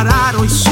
pararam e só